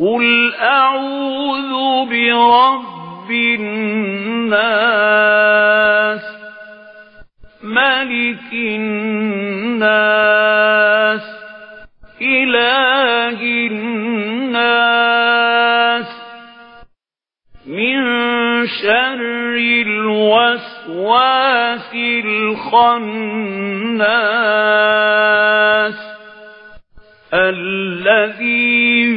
قل أعوذ برب الناس ملك الناس إله الناس من شر الوسواس الخناس الذي